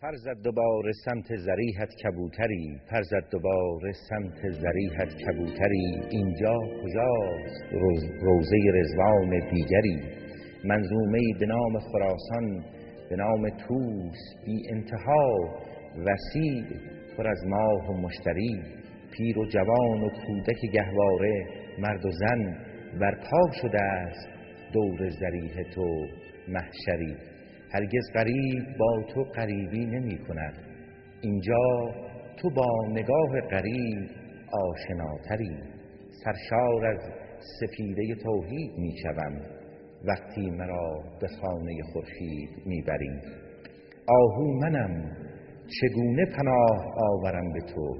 فرزد دوباره سمت زریحت کبوتری. فرزد دوباره سمت زریحت کبوتری. اینجا کجاست روزه رزوان دیگری؟ منظومه به نام خراسان به نام توس بی انتها وسیع پر از ماه و مشتری. پیر و جوان و کودک گهواره مرد و زن برپا شده است دور زریح تو محشری. هرگز غریب با تو غریبی نمی کند. اینجا تو با نگاه غریب آشناتری. سرشار از سفیده توحید می شوم. وقتی مرا به خانه خورشید می‌بری آهو منم چگونه پناه آورم به تو؟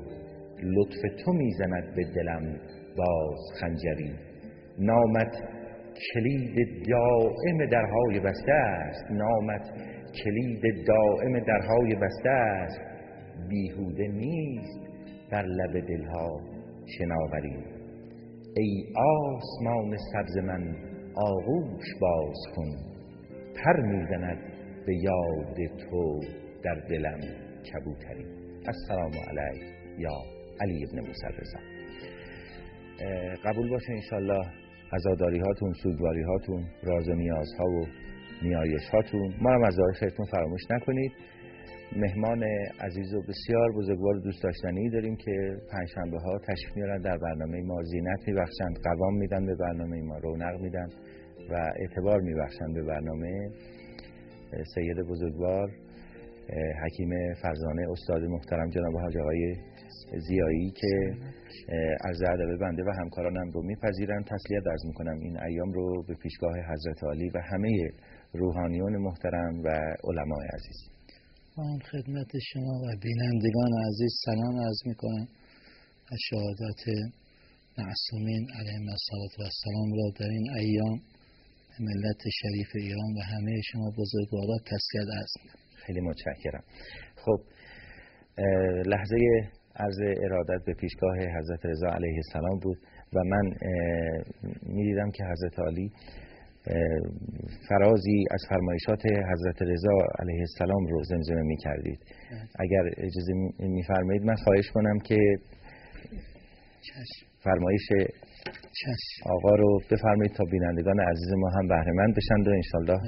لطف تو می‌زند به دلم باز خنجری. نامت کلید دائم درهای بسته است. نامت کلید دائم درهای بسته است. بیهوده نیست بر لب دلها شناوری. ای آسمان سبز من آغوش باز کن. پر می‌زند به یاد تو در دلم کبوتری. السلام علیک یا علی ابن موسی قبول باشه انشالله عزاداری هاتون سوگواری هاتون راز و نیازها و نیایش هاتون ما هم از خیلیتون فراموش نکنید. مهمان عزیز و بسیار بزرگوار دوست داشتنی داریم که پنجشنبه ها تشریف میارن در برنامه ما زینت میبخشند قوام میدن به برنامه ما رونق میدن و اعتبار میبخشند به برنامه. سید بزرگوار حکیم فرزانه استاد محترم جناب حاج آقای زیایی که عرض ادب بنده و همکارانم رو میپذیرن. تسلیت ارز می‌کنم این ایام رو به پیشگاه حضرت علی و همه روحانیون محترم و علمای عزیز. من خدمت شما و بینندگان عزیز سلام عرض می‌کنم. و شهادت معصومین علیهم السلام را در این ایام ملت شریف ایران و همه شما بزرگوارا تسلیت عرض خیلی متشکرم. خب لحظه عرض ارادت به پیشگاه حضرت رضا علیه السلام بود و من می‌دیدم که حضرت علی فرازی از فرمایشات حضرت رضا علیه السلام رو زمزمه می کردید. اگر اجازه میفرمایید من خواهش کنم که فرمایش آقا رو بفرمایید تا بینندگان عزیز ما هم بهرهمند بشند و انشالله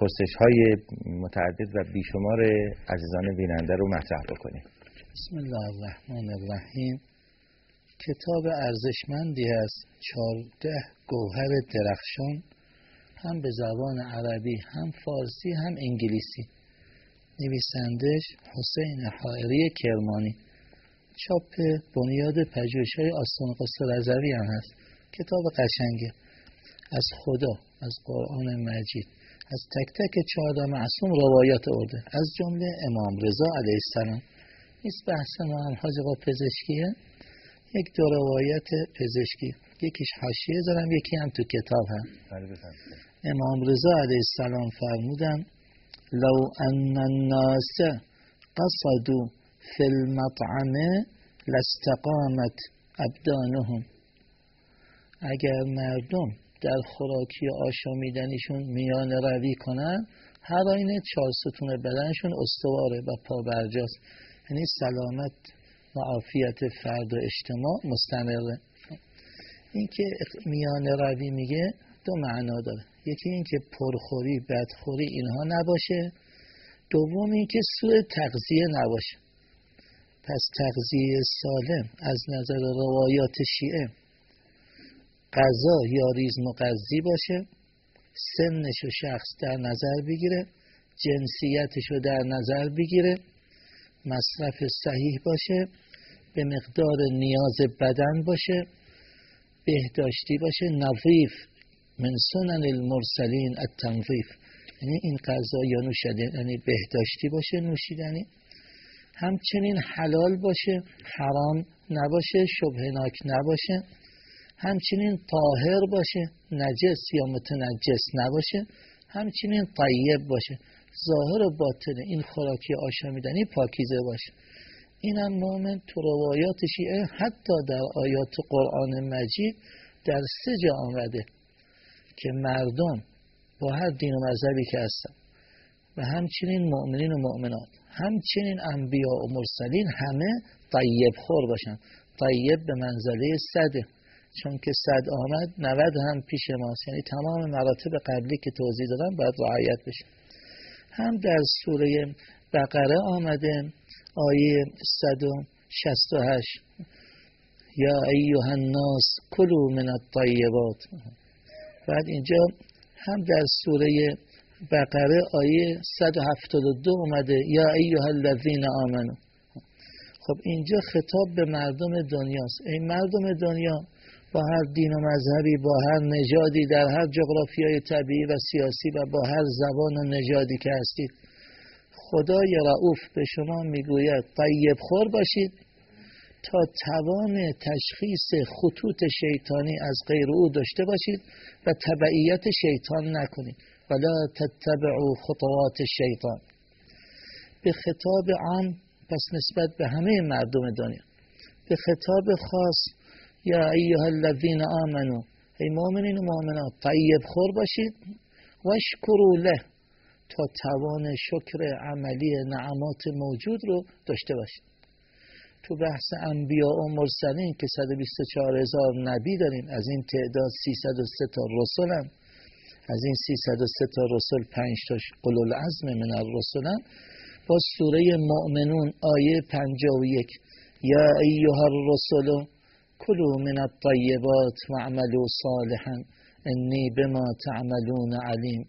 پرسش های متعدد و بیشمار عزیزان بیننده رو مطرح بکنیم. بسم الله الرحمن الرحیم. کتاب ارزشمندی است چارده گوهر درخشان هم به زبان عربی هم فارسی هم انگلیسی. نویسندش حسین حائری کرمانی. چاپ بنیاد پژوهش های آستان قصه رضوی هم هست. کتاب قشنگه. از خدا از قرآن مجید از تک تک چهارده معصوم روایات ارده از جمله امام رضا علیه السلام. نیست بحث ما هم حاج پزشکیه. یک دو روایت پزشکی. یکیش حاشیه دارم یکی هم تو کتاب هم. بله، امام رضا علیه السلام فرمودن لو ان الناس قصدوا فی المطعم لاستقامت ابدانهم. اگر مردم در خوراکی آشامیدنیشون میان روی کنن هر آینه چهار ستون بدنشون استواره و پا برجاست. یعنی سلامت و عافیت فرد و اجتماع مستمره. این که میان روی میگه دو معنا داره. یکی این که پرخوری بدخوری اینها نباشه. دوم این که سوء تغذیه نباشه. پس تغذیه سالم از نظر روایات شیعه غذا یا ریز مقضی باشه. سنش و شخص در نظر بگیره. جنسیتش رو در نظر بگیره. مصرف صحیح باشه به مقدار نیاز بدن باشه بهداشتی باشه. نظیف من سنن المرسلین التنظیف. یعنی این غذا یا نوشیدنی یعنی بهداشتی باشه نوشیدنی. همچنین حلال باشه حرام نباشه شبهناک نباشه. همچنین طاهر باشه نجس یا متنجس نباشه. همچنین طیب باشه. ظاهر و باطن. این خوراکی آشامیدنی پاکیزه باشه. این هم مومن تو روایات شیعه حتی در آیات قرآن مجید در سه جا آمده که مردم با هر دین و مذهبی که هستن و همچنین مؤمنین و مؤمنات همچنین انبیا و مرسلین همه طیب خور باشن. طیب به منزله صده چون که صد آمد 90 هم پیش ماست. یعنی تمام مراتب قبلی که توضیح دادم باید رعایت بشه. هم در سوره بقره آمده آیه 168 یا ایها الناس کلو من الطیبات. بعد اینجا هم در سوره بقره آیه 172 اومده یا ایها الذین آمنو خب اینجا خطاب به مردم دنیاست. این مردم دنیا با هر دین و مذهبی با هر نژادی در هر جغرافیای طبیعی و سیاسی و با هر زبان و نژادی که هستید. خدای رعوف به شما می‌گوید طیب خور باشید تا توان تشخیص خطوط شیطانی از غیر او داشته باشید و تبعیت شیطان نکنید. ولا تتبعوا خطوات شیطان به خطاب عام پس نسبت به همه مردم دنیا. به خطاب خاص یا ایها الذین آمنو. ای مؤمنین و مؤمنات طیب خور باشید و له تا توان شکر عملی نعمات موجود رو داشته باشید. تو بحث انبیا و مرسلین که 124 هزار نبی داریم از این تعداد 303 تا رسول هم. از این 303 تا رسول 5 تاش قلول العزم من الرسول هم با سوره مؤمنون آیه 51 یا ایها الرسول کلو من الطیبات و صالحا انی بما تعملون علیم.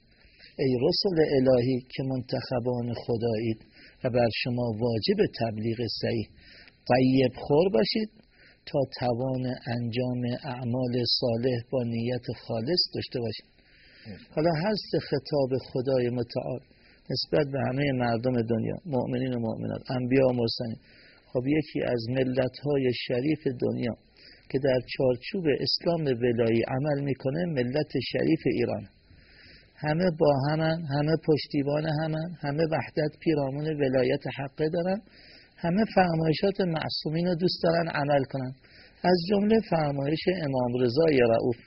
ای رسول الهی که منتخبان خدایید و بر شما واجب تبلیغ صحیح طیب خور باشید تا توان انجام اعمال صالح با نیت خالص داشته باشید. حالا هست خطاب خدای متعال نسبت به همه مردم دنیا مؤمنین و مؤمنات انبیا و مرسلین. خب یکی از ملت های شریف دنیا که در چارچوب اسلام ولایی عمل می‌کنه ملت شریف ایران. همه با همن همه پشتیبان همن همه وحدت پیرامون ولایت حقه دارن همه فرمایشات معصومین رو دوست دارن عمل کنن. از جمله فرمایش امام رضای رعوف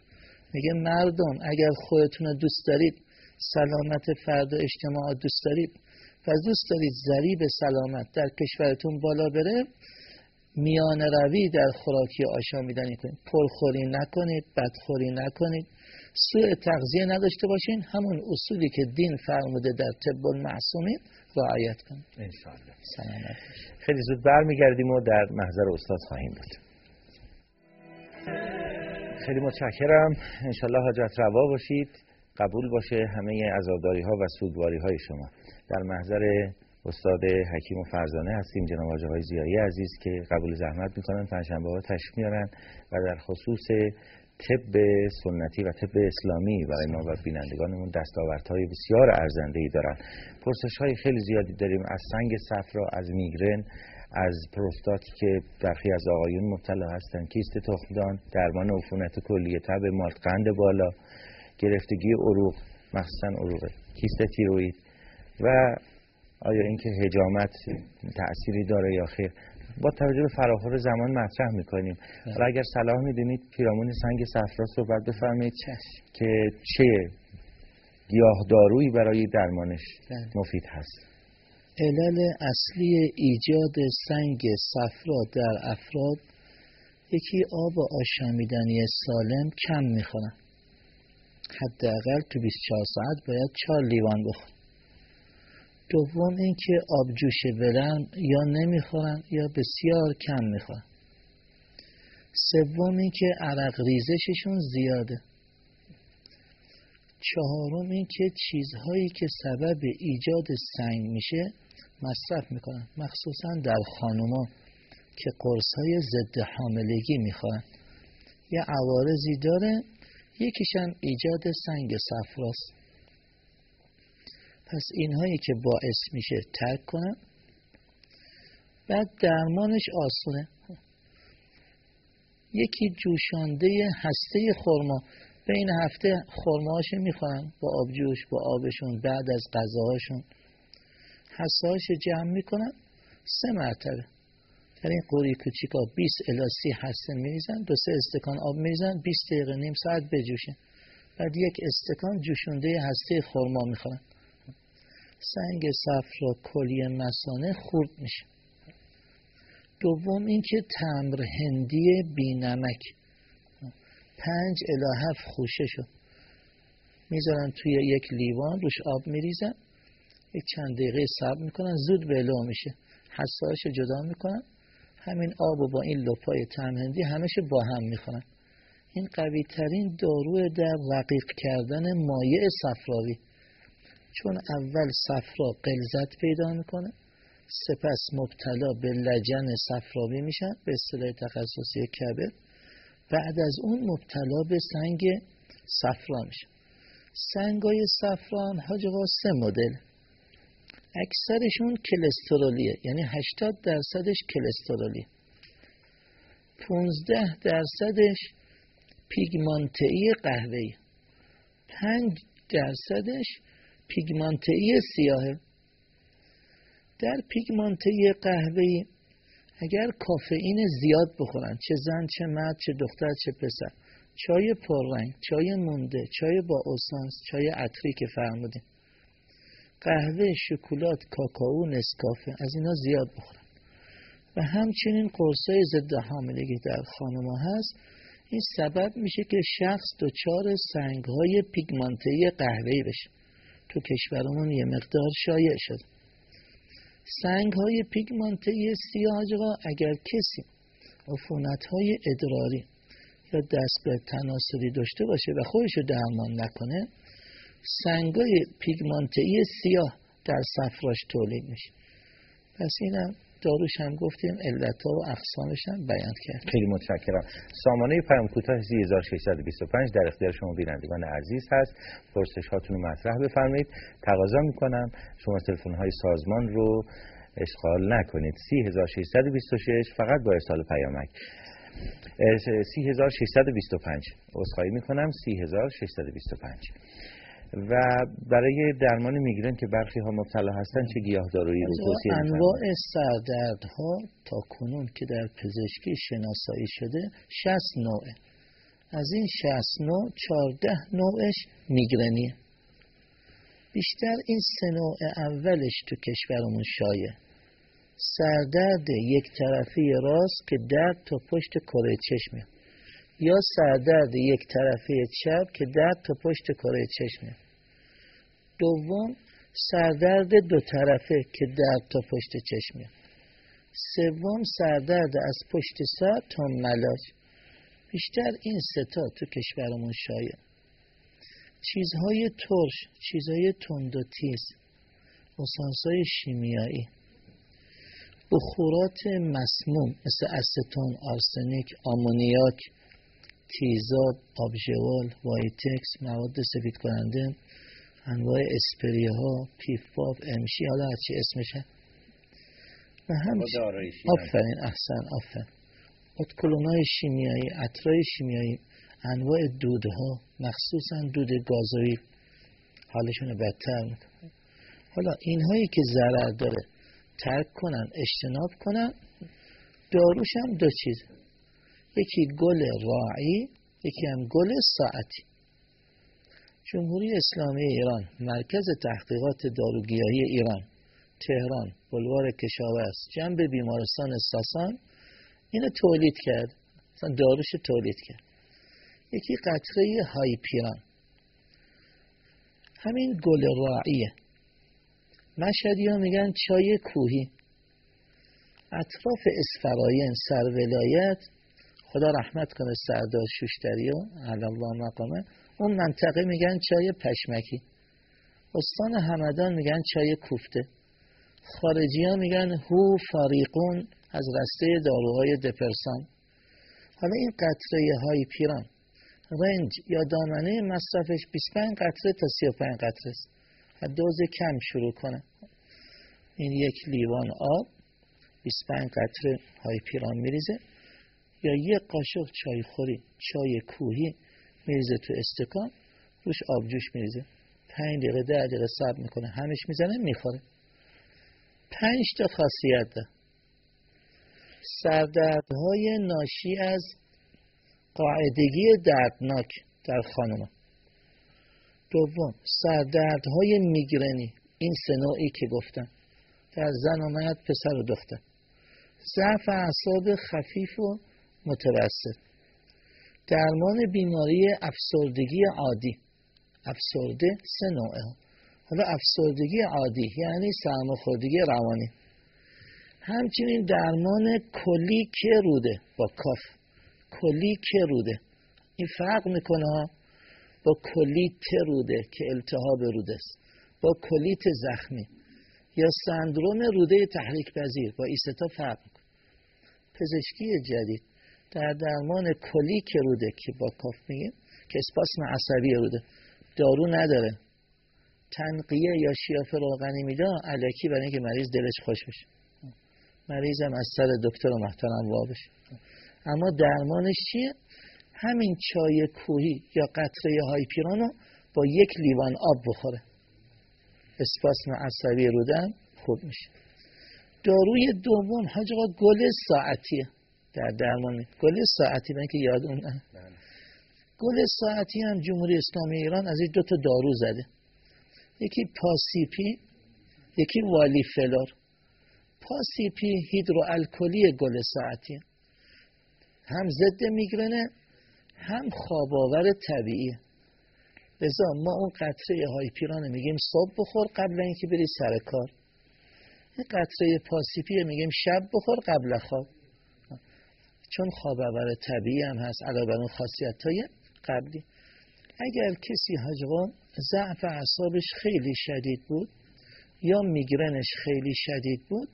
میگه مردم اگر خودتون رو دوست دارید سلامت فرد و اجتماع دوست دارید و دوست دارید ذریب سلامت در کشورتون بالا بره میان روی در خوراکی آشامیدنی کنید پرخوری نکنید بدخوری نکنید. سوء تغذیه نداشته باشین. همون اصولی که دین فرموده در طب المعصومین رعایت کنید. انشاءالله. خیلی زود برمیگردیم و در محضر استاد خواهیم بود. خیلی متشکرم. انشالله حاجت روا باشید. قبول باشه همه عذابداری ها و سوگواری های شما. در محضر استاد حکیم و فرزانه هستیم جناب آقای زیایی عزیز که قبول زحمت می‌کنن پنجشنبه ها تشریف میارن و در خصوص طب سنتی و طب اسلامی برای ما و بینندگانمون دستاوردهای بسیار ارزنده ای دارن. پرسش های خیلی زیادی داریم از سنگ صفرا از میگرن از پروستاتی که برخی از آقایون مبتلا هستن کیست تخمدان درمان عفونت کلیه تب قند بالا گرفتگی عروق مخصوصا عروق کیست تیروید و آیا اینکه هجامت تأثیری داره یا خیر؟ با توجه به فراخور زمان مطرح می‌کنیم. بله. حالا اگر صلاح می‌دونید پیرامون سنگ صفرا صحبت بفرمایید. که چه گیاهدارویی برای درمانش بله. مفید هست. علل اصلی ایجاد سنگ صفرا در افراد یکی آب آشامیدنی سالم کم می‌خورن. حداقل تو 24 ساعت باید 4 لیوان بخورن. دوم اینکه آبجوش برن یا نمی‌خورن یا بسیار کم می‌خورن. سوم اینکه عرق ریزششون زیاده. چهارم اینکه چیزهایی که سبب ایجاد سنگ میشه مصرف می‌کنن. مخصوصا در خانوما که قرص های ضد حاملگی می‌خورن. یه عوارضی داره یکیشم ایجاد سنگ صفراست پس اینهایی که باعث میشه ترک کنم بعد درمانش آسونه. یکی جوشانده هسته خورما بین هفته خورماهاش می‌خورن با آبجوش با آبشون بعد از غذاهاشون. هستهاش جمع می‌کنن سه مرتبه. در این قوری کوچیکا 20 الی 30 هسته میریزن دو سه استکان آب میریزن 20 دقیقه نیم ساعت بجوشن بعد یک استکان جوشونده هسته خورما می‌خورن سنگ صفرا کلیه مسانه خورد میشه. دوم اینکه تمر هندی بینمک. پنج الی هفت خوشه شد. می‌ذارن توی یک لیوان روش آب میریزن. یک چند دقیقه صبر می‌کنن. زود بلو میشه. حساش جدا می‌کنن. همین آب و با این لپای تمهندی همش با هم می‌خورن. این قوی ترین دارو در رقیق کردن مایع صفراوی. چون اول صفرا قلزت پیدا می‌کنه سپس مبتلا به لجن صفراوی میشن به اصطلاح تخصصی کبد. بعد از اون مبتلا به سنگ صفرا میشه. سنگای صفران حاج سه مدل. اکثرشون کلسترولیه یعنی 80 درصدش کلسترولی 15 درصدش پیگمانتئی قهوه‌ای. 5 درصدش پیگمانتئی سیاهه در پیگمانتئی قهوه‌ای اگر کافئین زیاد بخورن چه زن چه مرد چه دختر چه پسر چای پررنگ چای مونده چای با اوسانس چای عطری که فرمودیم. قهوه شکلات کاکائو نسکافه از اینا زیاد بخورن. و همچنین قرصای ضد حاملگی در خانما هست. این سبب میشه که شخص دچار سنگ های پیگمانته قهوه‌ای بشه. تو کشورمون یه مقدار شایع شد. سنگ های پیگمانته سیاه اگر کسی عفونت های ادراری یا دست به تناسلی داشته باشه و خودش رو درمان نکنه سنگای پیگمانتئی سیاه در صفراش تولید میشه. پس اینم داروش هم گفتیم علت و اقسامش هم بیان کرد خیلی متشکرم. سامانه پیام کوتاه 3625 در اختیار شما بینندگان عزیز هست. پرسش هاتون رو مطرح بفرمایید. تقاضا می‌کنم شما تلفن های سازمان رو اشغال نکنید. 3626 فقط با ارسال پیامک. 3625 عذرخواهی می‌کنم. 3625 و برای درمان میگرن که برخی ها مبتلا هستن چه گیاهدارویی رو توصیه انواع سردردها تا کنون که در پزشکی شناسایی شده 60 نوعه. از این 60 نوع 14 نوعش میگرنیه. بیشتر این سه نوع اولش تو کشورمون شایع. سردرد یک طرفی راست که درد تا پشت کره چشمه. یا سردرد یک طرفه چپ که درد تا پشت کره چشمه دوم سردرد دو طرفه که درد تا پشت چشمه سوم سردرد از پشت سر تا ملاج. بیشتر این ستا تو کشورمون شایع. چیزهای ترش چیزهای تند و تیز. اسانسای شیمیایی. بخورات مسموم مثل استون، آرسنیک، آمونیاک. تیزاب، آب ژاول، وایتکس، مواد سفید کننده انواع اسپری ها، پیف باب، امشی حالا هرچی اسمشه. و همچنین آفرین احسن آفرین. ادکلن های شیمیایی عطرای شیمیایی انواع دودها مخصوصا دود گازوئیل حالشون بدتر می‌کنه. حالا اینهایی که ضرر داره ترک کنن اجتناب کنن داروش هم دو چیز. یکی گل راعی یکی هم گل ساعتی. جمهوری اسلامی ایران مرکز تحقیقات داروگیاهی ایران تهران بلوار کشاورز جنب بیمارستان ساسان. اینو تولید کرد. مثلا داروش تولید کرد. یکی قطره های پیران همین گل راعیه. مشهدی ها میگن چای کوهی. اطراف اسفراین سرولایت خدا رحمت کنه سردار شوشتری و الله مقامه. اون منطقه میگن چای پشمکی. استان همدان میگن چای کوفته. خارجی ها میگن هو فاریقون از رسته داروهای دپرسان. حالا این قطره های پیران. رنج یا دامنه مصرفش 25 قطره تا 35 قطره است. دوز کم شروع کنه. این یک لیوان آب 25 قطره های پیران میریزه. یا یک قاشق چای خوری چای کوهی میریزه تو استکان روش آبجوش میریزه. پنج دقیقه ده دقیقه صبر می‌کنه همش می‌زنه می‌خوره. پنج تا خاصیت ده سردردهای ناشی از قاعدگی دردناک در خانم دوم سردردهای میگرنی. این سه نوعی که گفتم. در زن و مرد پسر و دختر. ضعف اعصاب خفیف و متوسط. درمان بیماری افسردگی عادی. افسرده سه نوعه. حالا افسردگی عادی یعنی سرماخوردگی روانی. همچنین درمان کلی که روده با کاف. کلی که روده. این فرق می‌کنه با کلیت روده که التهاب روده است. با کلیت زخمی. یا سندروم روده تحریک پذیر با ایستا فرق می‌کنه. پزشکی جدید. در درمان کلیک روده که با کاف میگه که اسپاسم عصبی روده. دارو نداره. تنقیه یا شیاف روغنی میده علکی برای اینکه مریض دلش خوش بشه. مریضم از سر دکتر محترم وا بشه. اما درمانش چیه؟ همین چای کوهی یا قطره های پیرانو با یک لیوان آب بخوره. اسپاسم عصبی رودن خوب میشه. داروی دوم حاج گل ساعتیه. در درمان گل ساعتی من که یاد اون بله. گل ساعتی هم جمهوری اسلامی ایران از این دو تا دارو زده. یکی پاسیپی یکی والی فلور. پاسیپی هیدروالکلی گل ساعتی. هم ضد میگرنه هم خواب طبیعی. لذا ما اون قطره های پیرانه میگیم صبح بخور قبل اینکه بری سر کار. این قطره پاسیپی میگیم شب بخور قبل خواب. چون خواب طبیعی هم هست علاوه بر اون خاصیت های قبلی. اگر کسی حجوان ضعف اعصابش خیلی شدید بود یا میگرنش خیلی شدید بود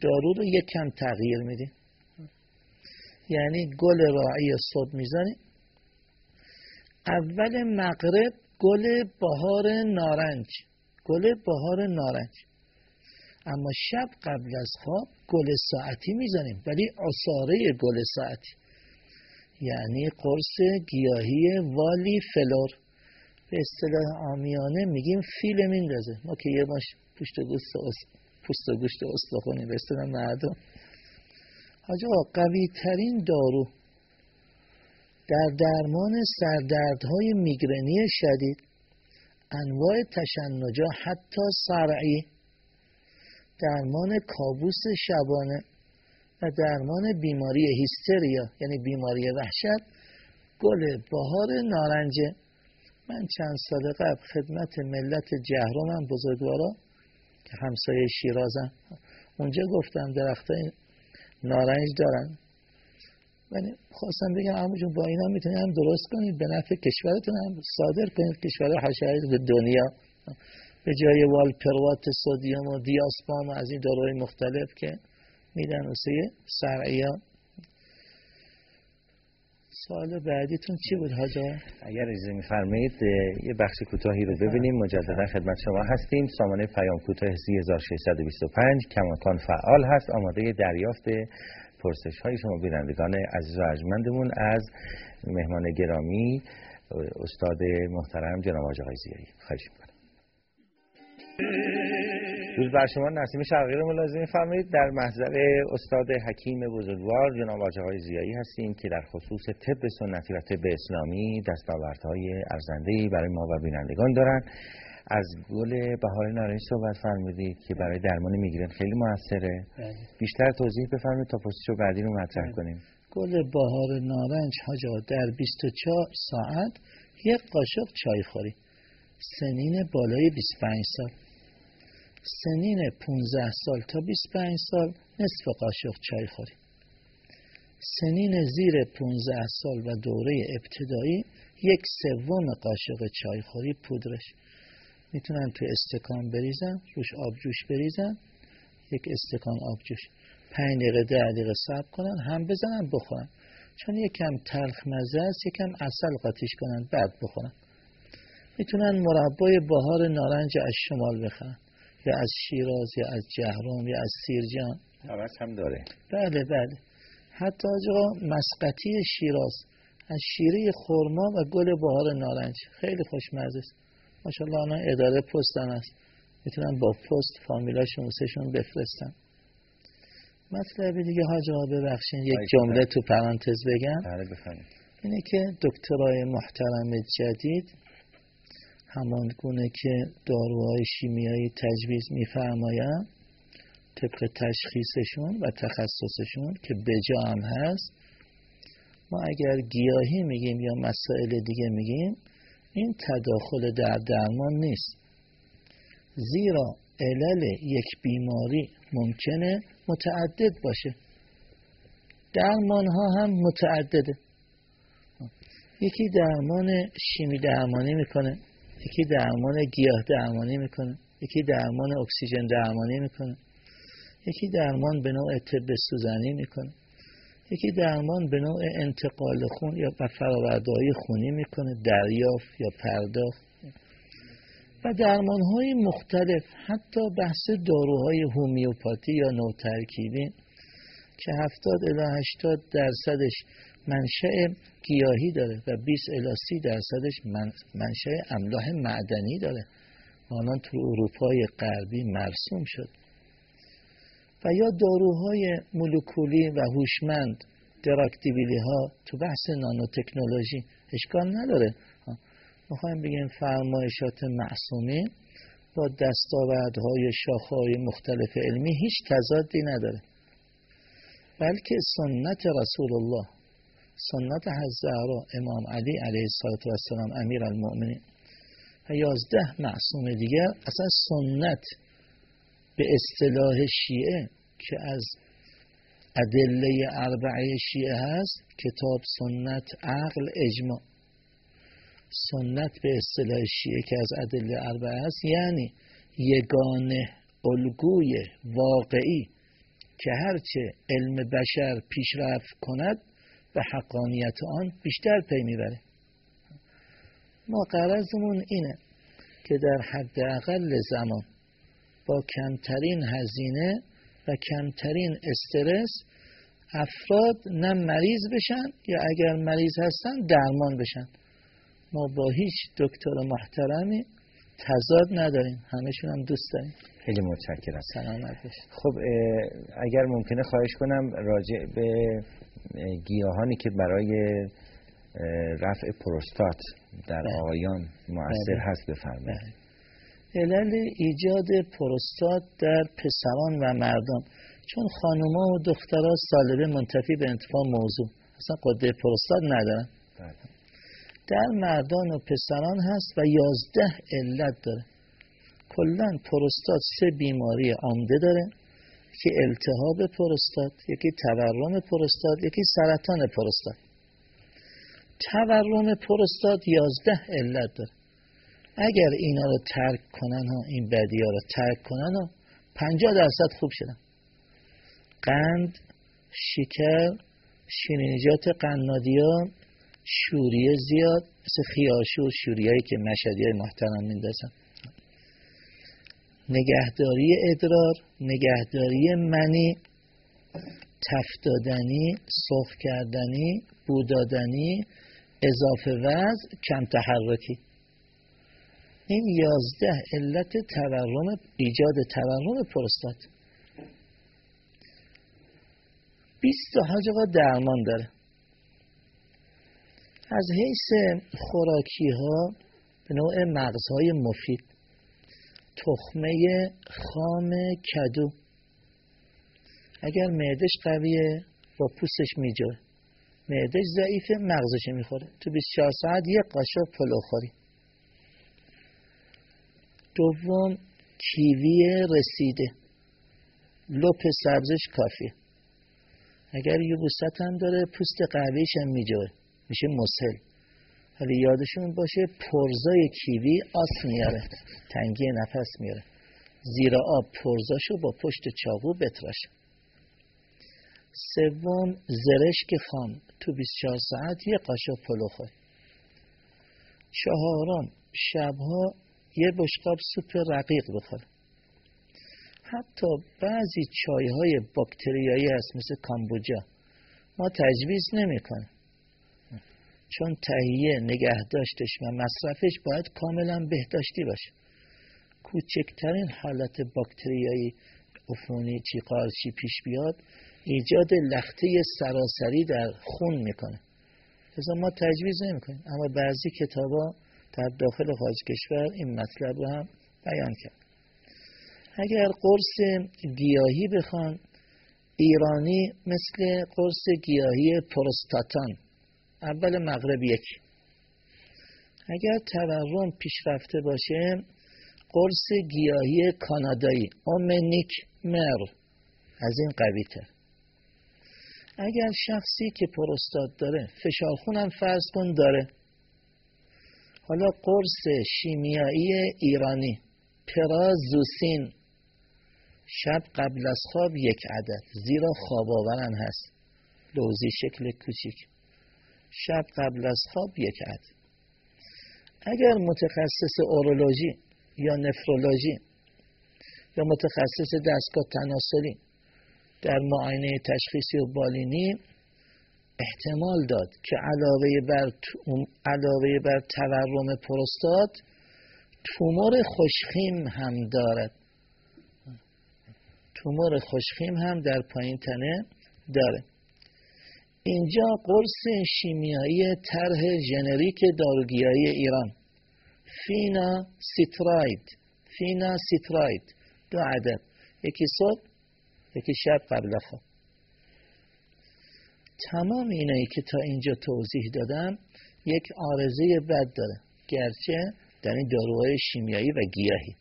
دارو رو یک کم تغییر میدیم یعنی گل راعی صبح می‌زنیم اول مغرب گل بهار نارنج. گل بهار نارنج. اما شب قبل از خواب گل ساعتی می‌زنیم ولی اصاره گل ساعتی. یعنی قرص گیاهی والی فلور. به اصطلاح آمیانه میگیم فیل میندازه. ما که یه ماش پوشت گوشت پوست و گوشت استخونی به اصطلاح مردم. حاجا قوی ترین دارو در درمان سردردهای میگرنی شدید انواع تشنجا حتی سرعی درمان کابوس شبانه و درمان بیماری هیستریا یعنی بیماری وحشت گل بهار نارنجه. من چند سال قبل خدمت ملت جهرمم بزرگوارا که همسایه شیرازم. اونجا گفتم درختای نارنج دارن. ولی خواستم بگم جون با اینا می‌تونید هم درست کنید به نفع کشورتون هم صادر کنید. کشور حشرات به دنیا. به جای والپروات سودیوم و دیاسپام و از این داروهای مختلف که میدن واسه سرعیا سوال بعدیتون چی بود حاجا؟ اگر اجازه میفرمایید یه بخش کوتاهی رو ببینیم. مجددا خدمت شما هستیم. سامانه پیام کوتاه 3625 کماکان فعال هست. آماده دریافت پرسش های شما بینندگان عزیز و ارجمندمون از مهمان گرامی استاد محترم جناب آقای زیایی. خواهش روز بر شما نسیم شرقی رو ملازم فرمایید. در محضر استاد حکیم بزرگوار جناب آقای زیایی هستیم که در خصوص طب سنتی و طب اسلامی دستاوردهای ارزنده‌ای برای ما و بینندگان دارند. از گل بهار نارنج صحبت فرمودید که برای درمان می‌گیرن خیلی موثره. بله. بیشتر توضیح بفرمایید تا پرسش بعدی رو مطرح بله. کنیم. گل بهار نارنج حاجا در 24 ساعت یک قاشق چای خوری. سنین بالای 25 سال. سنین 15 سال تا 25 سال نصف قاشق چای خوری سنین زیر 15 سال و دوره ابتدایی یک سوم قاشق چای خوری پودرش. می‌تونن تو استکان بریزن روش آبجوش بریزن یک استکان آبجوش پنج دقیقه ده دقیقه صبر کنن هم بزنن بخورن. چون یکم تلخ مزه است یکم اصل قاطیش کنن بعد بخورن. می‌تونن مربای بهار نارنج از شمال بخرن. یا از شیراز یا از جهرم یا از سیرجان. حوث هم داره. بله بله. حتی آجا مسقطی شیراز از شیره خورما و گل بهار نارنج. خیلی خوشمزه است. ماشاءالله آنها اداره پستن است می‌تونن با پست فامیلاشون سهشون بفرستن. مطلب دیگه حاج ببخشین یک جمله تو پرانتز بگم. بله اینه که دکترای محترم جدید همان گونه که داروهای شیمیایی تجویز میفرمایند طبق تشخیصشون و تخصصشون که بجا هم هست. ما اگر گیاهی میگیم یا مسائل دیگه میگیم این تداخل در درمان نیست. زیرا علل یک بیماری ممکنه متعدد باشه. درمان ها هم متعدده. یکی درمان شیمی درمانی می‌کنه. یکی درمان گیاه درمانی می‌کنه یکی درمان اکسیژن درمانی می‌کنه یکی درمان به نوع طب سوزنی می‌کنه یکی درمان به نوع انتقال خون یا فرآوردهای خونی می‌کنه دریافت یا پرداخت. و درمان های مختلف حتی بحث داروهای هومیوپاتی یا نوترکیبی که 70 الی 80 درصدش منشأ گیاهی داره و 20 الی 30 درصدش منشأ املاح معدنی داره. آنان تو اروپای غربی مرسوم شد. و یا داروهای مولکولی و هوشمند دراکتیبیلی ها تو بحث نانو تکنولوژی اشکال نداره. می‌خوایم بگیم فرمایشات معصومی با دستاوردهای شاخهای مختلف علمی هیچ تضادی نداره. بلکه سنت رسول الله سنت حضرت امام علی علیه السلام امیر المؤمنین. و یازده معصوم دیگر اصلا سنت به اصطلاح شیعه که از ادله اربعه شیعه هست کتاب سنت عقل اجماع. سنت به اصطلاح شیعه که از ادله اربعه هست یعنی یگانه الگوی واقعی که هرچه علم بشر پیشرفت کند به حقانیت آن بیشتر پی می‌بره. ما قرضمون اینه که در حد اقل زمان با کمترین هزینه و کمترین استرس افراد نه مریض بشن یا اگر مریض هستن درمان بشن. ما با هیچ دکتر محترمی تضاد نداریم. همشون هم دوست داریم. خیلی متشکرم. سلامت خب اگر ممکنه خواهش کنم راجع به گیاهانی که برای رفع پروستات در بله. آقایان مؤثر بله. هست بفرمایید بله. علل ایجاد پروستات در پسران و مردان چون خانوما و دخترها سالبه منتفی به انتفاع موضوع اصلا قده پروستات ندارن بله. در مردان و پسران هست و یازده علت داره کلا پروستات سه بیماری عمده داره که التهاب پروستات یکی تورم پروستات یکی سرطان پروستات تورم پروستات یازده علت داره. اگر اینا رو ترک کنن ها این بدی ها رو ترک کنن ها پنجاه درصد خوب شدن. قند شکر شیرینیجات قنادی شوریه زیاد مثل خیاشو شوریایی که مشدی های محترم میندازن. نگهداری ادرار نگهداری منی تفتادنی سرخ کردنی بودادنی اضافه وزن کم تحرکی. این یازده علت تورم ایجاد تورم پروستات. بیست تا درمان داره. از حیث خوراکی ها به نوع مغزهای مفید. تخمه خام کدو. اگر معدش قویه با پوستش میجوه. معدش ضعیفه مغزش می‌خوره. تو 24 ساعت یک قاشق پلو خوری. دوم کیوی رسیده. لپ سبزش کافیه. اگر یبوست هم داره پوست قهوهش هم میجوه. میشه مسل ولی یادشون باشه پرزای کیوی آس میاره. تنگی نفس میاره. زیر آب پرزاشو با پشت چاقو بتراشه سوم زرشک خام. تو 24 ساعت یه قاشق پلو خور چهارم شبها یه بشقاب سوپ رقیق بخوره. حتی بعضی چای های باکتریایی هست مثل کامبوجا. ما تجویز نمی‌کنه چون تهیه نگهداشتش و مصرفش باید کاملا بهداشتی باشه. کوچکترین حالت باکتریایی عفونی چی قارچی پیش بیاد ایجاد لخته سراسری در خون می‌کنه. لذا ما تجویز نمی‌کنیم اما بعضی کتابا در داخل خارج کشور این مطلب رو هم بیان کرد. اگر قرص گیاهی بخوان ایرانی مثل قرص گیاهی پروستاتان اول مغرب یک. اگر تورم پیشرفته باشه قرص گیاهی کانادایی اومنیک مر از این قوی تر. اگر شخصی که پروستات داره فشار خونم فرض کن داره. حالا قرص شیمیایی ایرانی پرازوسین. شب قبل از خواب یک عدد زیرا خواب آورن هست. دوزی شکل کوچیک. شب قبل از خواب یک عدد. اگر متخصص اورولوژی یا نفرولوژی یا متخصص دستگاه تناسلی در معاینه تشخیصی و بالینی احتمال داد که علاوه بر, علاوه بر تورم پروستات تومور خوشخیم هم دارد. تومور خوشخیم هم در پایین تنه داره. اینجا قرص شیمیایی طرح ژنریک داروگیایی ایران. فینا سیتراید. فینا سیتراید. دو عدد. یکی صبح یکی شب قبل خواب. تمام اینایی که تا اینجا توضیح دادم یک آرزه بد داره. گرچه در این داروهای شیمیایی و گیاهی.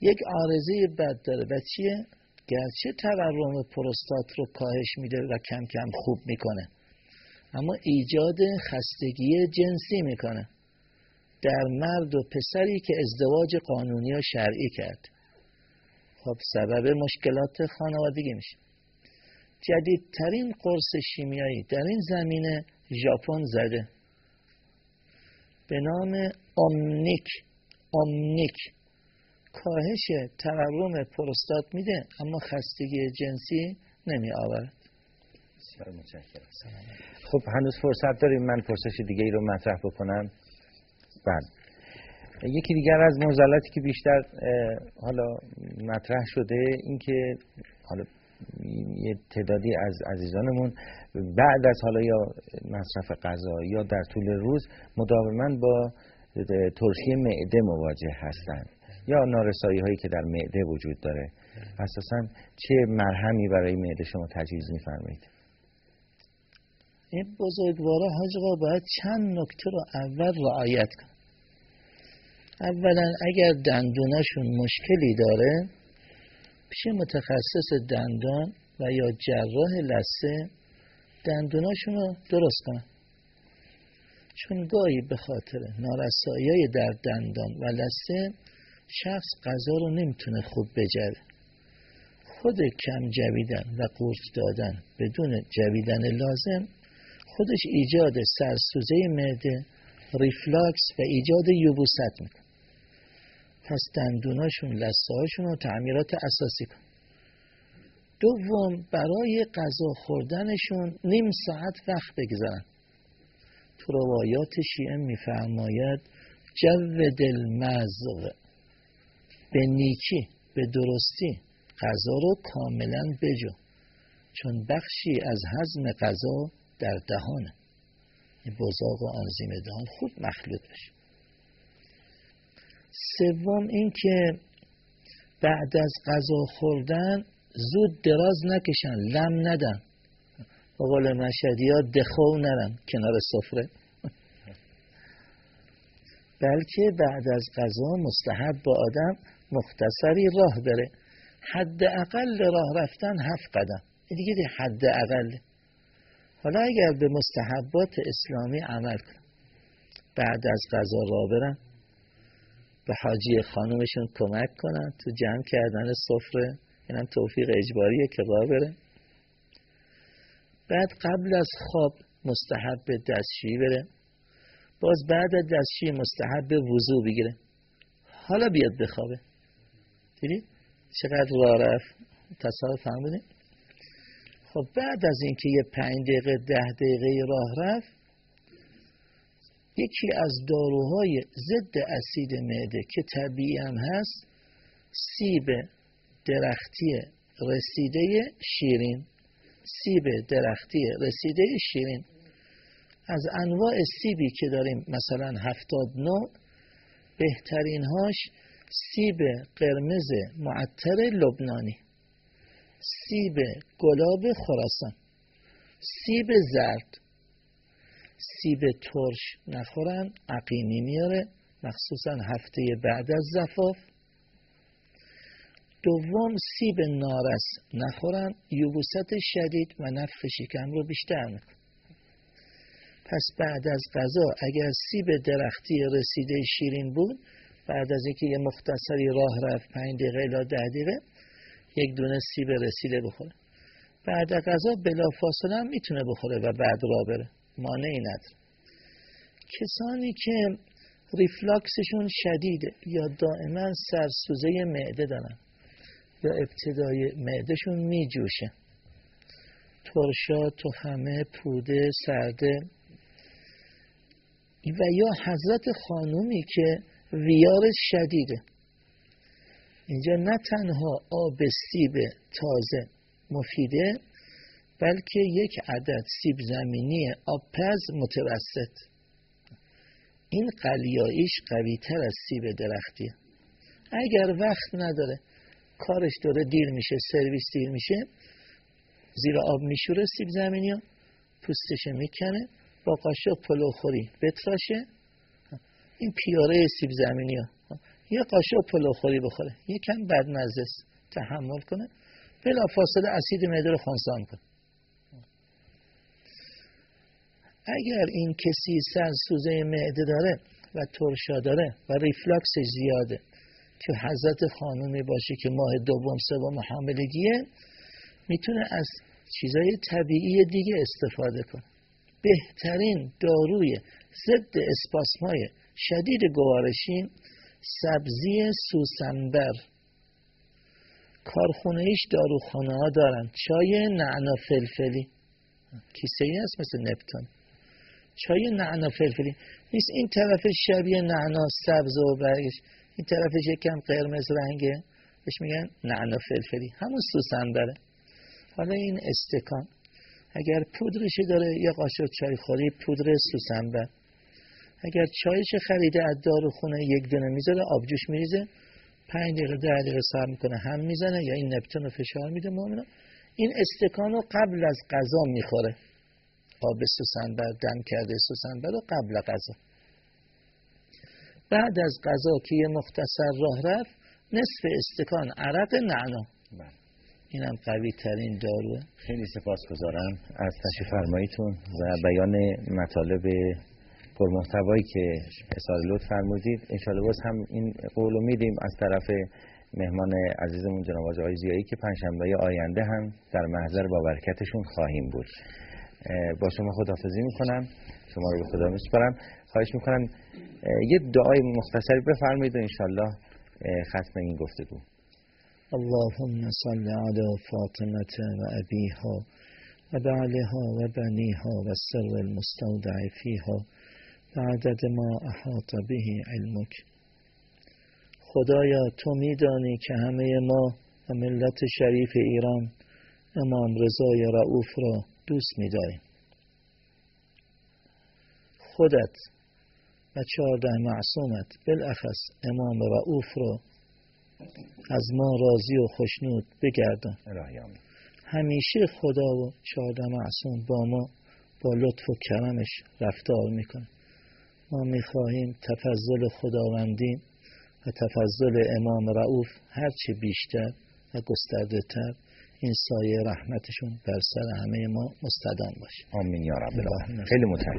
یک آرزه بد داره. و چیه؟ گرچه تورم پروستات رو کاهش میده و کم کم خوب می‌کنه. اما ایجاد خستگی جنسی می‌کنه. در مرد و پسری که ازدواج قانونی و شرعی کرد. خب سبب مشکلات خانوادگی میشه. جدیدترین قرص شیمیایی در این زمینه ژاپن زده. به نام اومنیک اومنیک کاهش تورم پروستات میده اما خستگی جنسی نمی آورد خب هنوز فرصت داریم من پرسش دیگه ای رو مطرح بکنم. بله. یکی دیگر از موزلاتی که بیشتر حالا مطرح شده این که حالا یه تعدادی از عزیزانمون بعد از حالا یا مصرف غذا یا در طول روز مداوما با ترشی معده مواجه هستند. یا نارسایی هایی که در معده وجود داره. اساسا چه مرهمی برای معده شما تجویز میفرمایید؟ این بزرگوارا حاج باید چند نکته رو اول رعایت کن اولا اگر دندوناشون مشکلی داره پیش متخصص دندان و یا جراح لسه دندوناشون رو درست کنن چون گاهی به خاطر نارسایی در دندان و لسه شخص غذا رو نمی‌تونه خوب بجره. خود کم جویدن و قورت دادن بدون جویدن لازم خودش ایجاد سرسوزه معده ریفلاکس و ایجاد یوبوست می‌کنه. پس دندوناشون لسه رو تعمیرات اساسی کن. دوم برای غذا خوردنشون نیم ساعت وقت بگذارن. تو روایات شیعه میفرماید دل مزغ به نیکی به درستی غذا رو کاملا بجو. چون بخشی از هضم غذا در دهانه. بزاق و آنزیم دهان خوب مخلوط بشه سوم اینکه بعد از غذا خوردن زود دراز نکشن لم ندن. به قول مشهدی ها دخو نرن کنار سفره. بلکه بعد از غذا مستحب با آدم مختصری راه بره حد اقل راه رفتن هفت قدم. دیگه دی حد اقل. حالا اگر به مستحبات اسلامی عمل کنن بعد از غذا راه برن به حاجی خانومشون کمک کنن تو جمع کردن سفره. اینم توفیق اجباریه که راه بره. بعد قبل از خواب مستحب به دستشویی بره. باز بعد از دستشویی مستحب به وضوع بگیره. حالا بیاد بخوابه. دیدید چقدر راه رفت تصادف فهمیدید خب بعد از اینکه یه پنج دقیقه ده دقیقه راه رفت یکی از داروهای ضد اسید معده که طبیعی هم هست سیب درختی رسیده شیرین سیب درختی رسیده شیرین از انواع سیبی که داریم مثلا هفتاد نوع بهترین هاش سیب قرمز معطر لبنانی سیب گلاب خراسان سیب زرد سیب ترش نخورن عقیمی میاره مخصوصا هفته بعد از زفاف. دوم سیب نارس نخورن یوبوست شدید و نفخ شکم رو بیشتر میکن پس بعد از غذا اگر سیب درختی رسیده شیرین بود بعد از اینکه یه مختصری راه رفت پنج دقیقه الا ده دقیقه یک دونه سیب رسیده بخوره. بعد از غذا بلا فاصله هم می‌تونه بخوره و بعد را بره. مانعی نداره. کسانی که ریفلاکسشون شدیده یا دائما سرسوزه معده دارن یا ابتدای معدهشون میجوشه ترشا همه پوده سرده و یا حضرت خانومی که ویارش شدیده اینجا نه تنها آب سیب تازه مفیده بلکه یک عدد سیب زمینی آبپز متوسط. این قلیاییش قوی تر از سیب درختیه اگر وقت نداره کارش داره دیر میشه سرویس دیر میشه. زیر آب میشوره سیب زمینی ها پوستش می‌کنه. با قاشق پلوخوری بتراشه این پیاره سیب زمینی ها یه قاشق پلوخوری بخوره. یکم بدمزه تحمل کنه. بلا فاصله اسید معده رو خونسان کنه اگر این کسی سرسوزه معده داره و ترشا داره و ریفلاکسش زیاده که حضرت خانومی باشه که ماه دوم سوم حاملگیه می‌تونه از چیزای طبیعی دیگه استفاده کنه. بهترین داروی ضد اسپاسمای شدید گوارشین سبزی سوسنبر. کارخونه ایش داروخانه ها دارن. چای نعنا فلفلی. کیسه ای هست مثل نپتون. چای نعنا فلفلی. نیست این طرف شبیه نعنا سبز و برگش. این طرفش یکم قرمز رنگه. بهش میگن نعنا فلفلی. همون سوسنبره. حالا این استکان. اگر پودرشی داره یه قاشق چای خوری پودر سوسنبر اگر چایش خریده از داروخونه یک دونه می‌ذاره آبجوش میریزه. پنج دقیقه ده دقیقه سر می‌کنه هم می‌زنه یا این نپتون رو فشار میده مؤمنه این استکان رو قبل از غذا می‌خوره. آب سوسنبر دم کرده سوسنبر رو قبل غذا. بعد از غذا که یه مختصر راه رفت نصف استکان عرق نعنا. بله. اینم قوی ترین داروه. خیلی سپاس گذارم از تشریف فرماییتون و بیان مطالب پرمحتوایی که اصال لطف فرمودید. انشاءالله باز هم این قول میدیم از طرف مهمان عزیزمون جناب آقای زیایی که پنجشنبه آینده هم در محضر با برکتشون خواهیم بود. با شما خداحافظی می‌کنم. شما رو به خدا میسپارم. خواهش می‌کنم یه دعای مختصری بفرمایید و انشالله ختم این گفتگو. اللهم صل علی فاطمه و ابیها و بعلها و بنیها و سر المستودع فیها و عدد ما احاط به علمک. خدایا تو میدانی که همه ما و ملت شریف ایران امام رضای رعوف را دوست میداریم. خودت و چهارده معصومت بالاخص امام رعوف را از ما راضی و خوشنود بگردان. همیشه خدا و چهارده معصوم با ما با لطف و کرمش رفتار می‌کنه. ما می‌خواهیم تفضل خداوندی و تفضل امام رعوف هرچه بیشتر و گسترده تر این سایه رحمتشون بر سر همه ما مستدام باشه. آمین یا رب خیلی متشکرم.